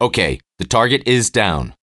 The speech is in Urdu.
okay the target is down